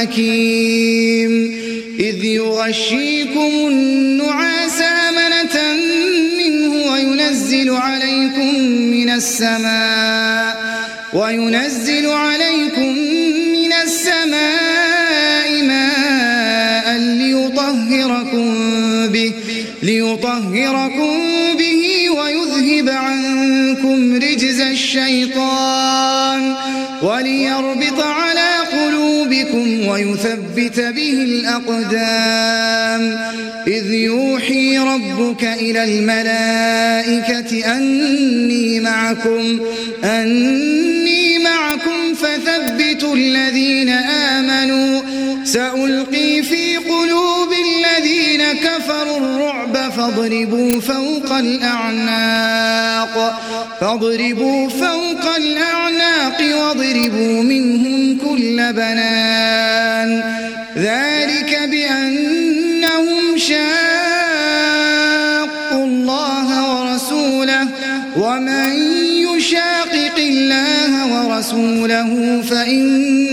حكيم. إذ يغشيكم النعاس أمنة منه وينزل عليكم من السماء وينزل عليكم من السماء ماء ليطهركم به ليطهركم به ويذهب عنكم رجز الشيطان. قلوبكم ويثبت به الأقدام. إذ يوحي ربك إلى الملائكة أني معكم أني معكم فثبتوا الذين آمنوا. سألقي في قلوب الذين كفروا الرعب فاضربوا فوق الأعناق. فاضربوا فوق الأعناق واضربوا منهم كل بنان. ذلك بأنهم شاقوا الله ورسوله. ومن يشاقق الله ورسوله فإن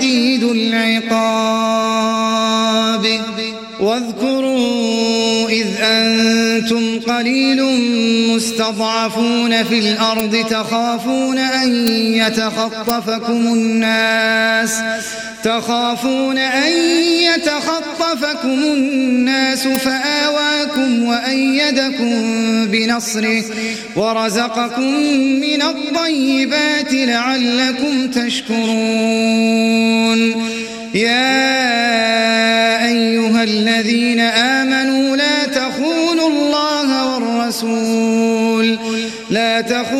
شديد العقاب. واذكروا إذ أنتم قليل مستضعفون في الأرض تخافون أن يتخطفكم الناس. تخافون أن يتخطفكم الناس فآواكم وأيدكم بنصره ورزقكم من الطيبات لعلكم تشكرون. يا أيها الذين آمنوا لا تخونوا الله والرسول لا تخونوا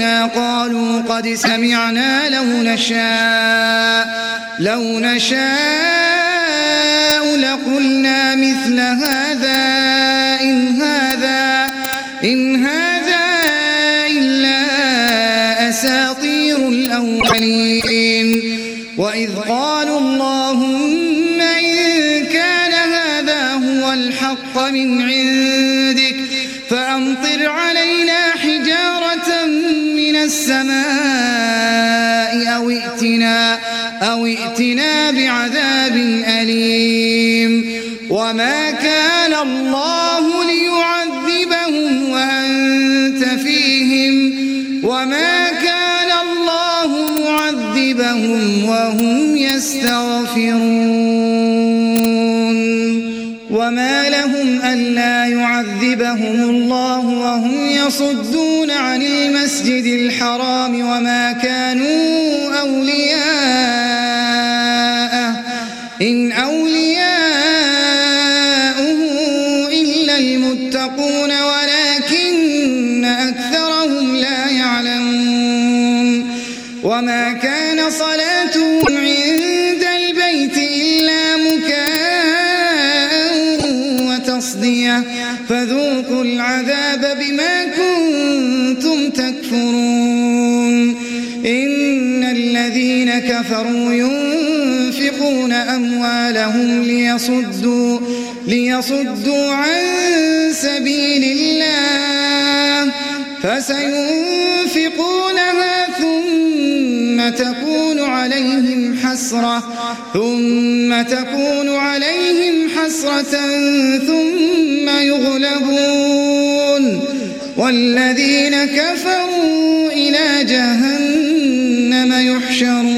آياتنا قالوا قد سمعنا لو نشاء لو نشاء لقلنا مثل هذا إن هذا إن هذا إلا أساطير الأولين. وإذ قالوا اللهم إن كان هذا هو الحق من عندك فأمطر علينا السماء أو ائتنا, أو ائتنا بعذاب أليم. وما كان الله ليعذبهم وأنت فيهم. وما كان الله معذبهم وهم يستغفرون. يعذبهم الله وهم يصدون عن المسجد الحرام وما كانوا أولياءه. إن أولياؤه كفروا ينفقون أموالهم ليصدوا, ليصدوا عن سبيل الله. فسينفقونها ثم تكون عليهم حسرة ثم تكون عليهم حسرة ثم يغلبون. والذين كفروا إلى جهنم يحشرون.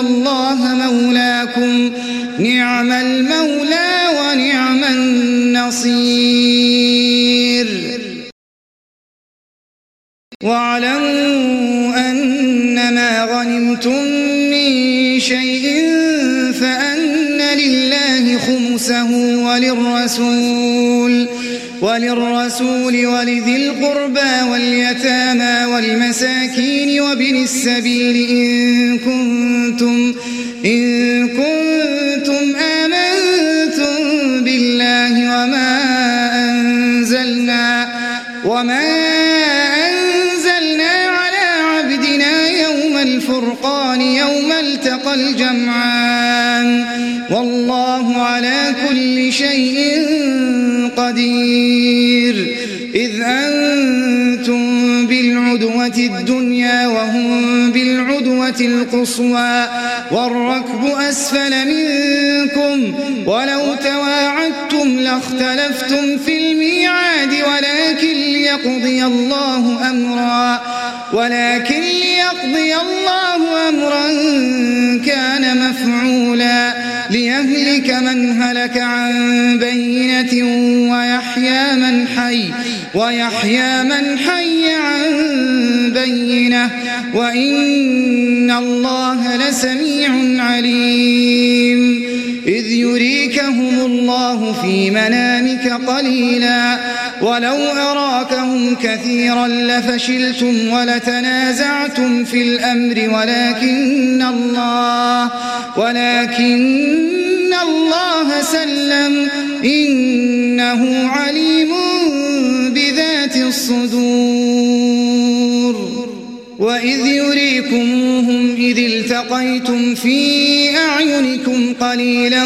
الله مولاكم. نعم المولى ونعم النصير. وللرسول ولذي القربى واليتامى والمساكين وابن السبيل إن كنتم إن كنتم قدير. إذ أنتم بالعدوة الدنيا وهم بالعدوة القصوى والركب أسفل منكم ولو تواعدتم لاختلفتم في الميعاد ولكن ليقضي الله أمرا ولكن ليقضي الله أمرا كان مفعولا ليهلك من هلك عن بينة ويحيى من حي ويحيى من حي عن بينة وإن الله لسميع عليم. إذ يريكهم الله في منامك قليلا ولو أراكهم كثيرا لفشلتم ولتنازعتم في الأمر ولكن الله ولكن الله سلم إنه عليم بذات الصدور. وإذ يريكموهم إذ التقيتم في أعينكم قليلا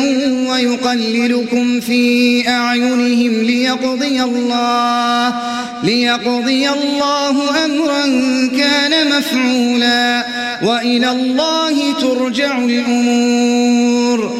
ويقللكم في أعينهم ليقضي الله ليقضي الله أمرا كان مفعولا وإلى الله ترجع الأمور.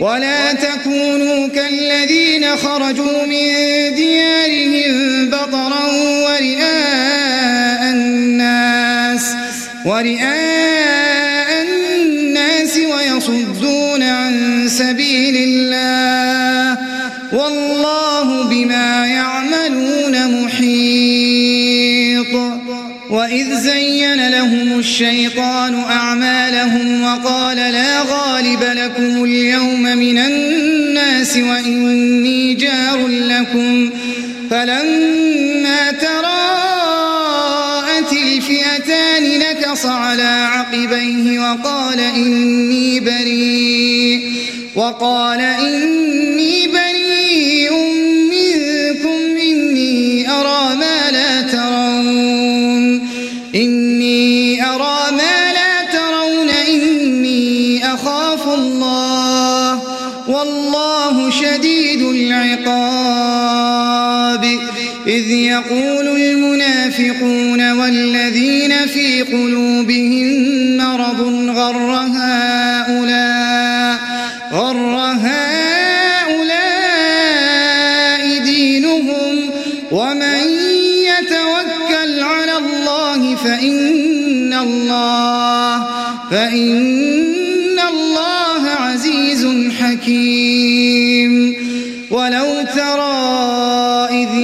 ولا تكونوا كالذين خرجوا من ديارهم بطرا ورئاء الناس ورئاء الناس ويصدون عن سبيل الله. والله الشيطان أعمالهم وقال لا غالب لكم اليوم من الناس وإني جار لكم فلما تراءت الفئتان نكص على عقبيه وقال إني بريء وقال إني العقاب إذ يقول المنافقون والذين في قلوبهم مرض غر هؤلاء غر هؤلاء دينهم ومن يتوكل على الله فإن الله فإن الله عزيز حكيم.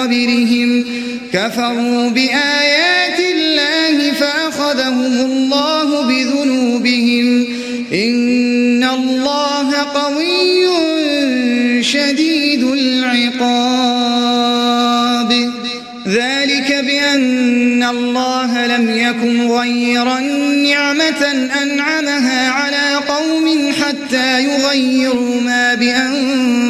قبلهم كفروا بآيات الله فأخذهم الله بذنوبهم إن الله قوي شديد العقاب. ذلك بأن الله لم يكن غيرا نعمة أنعمها على قوم حتى يغيروا ما بأنفسهم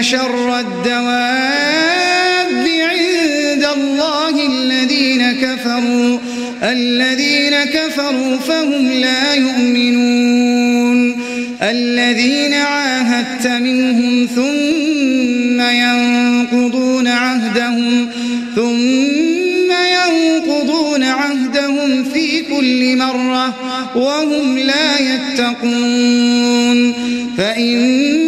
شر الدواب عند الله الذين كفروا الذين كفروا فهم لا يؤمنون. الذين عاهدت منهم ثم ينقضون عهدهم ثم ينقضون عهدهم في كل مرة وهم لا يتقون. فإما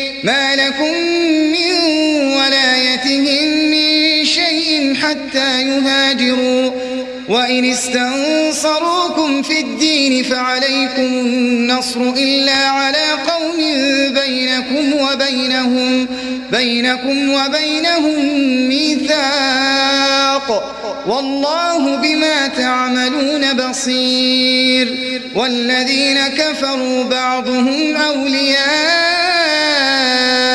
ما لكم من ولايتهم من شيء حتى يهاجروا. وإن استنصروكم في الدين فعليكم النصر إلا على قوم بينكم وبينهم بينكم وبينهم ميثاق. والله بما تعملون بصير. والذين كفروا بعضهم أولياء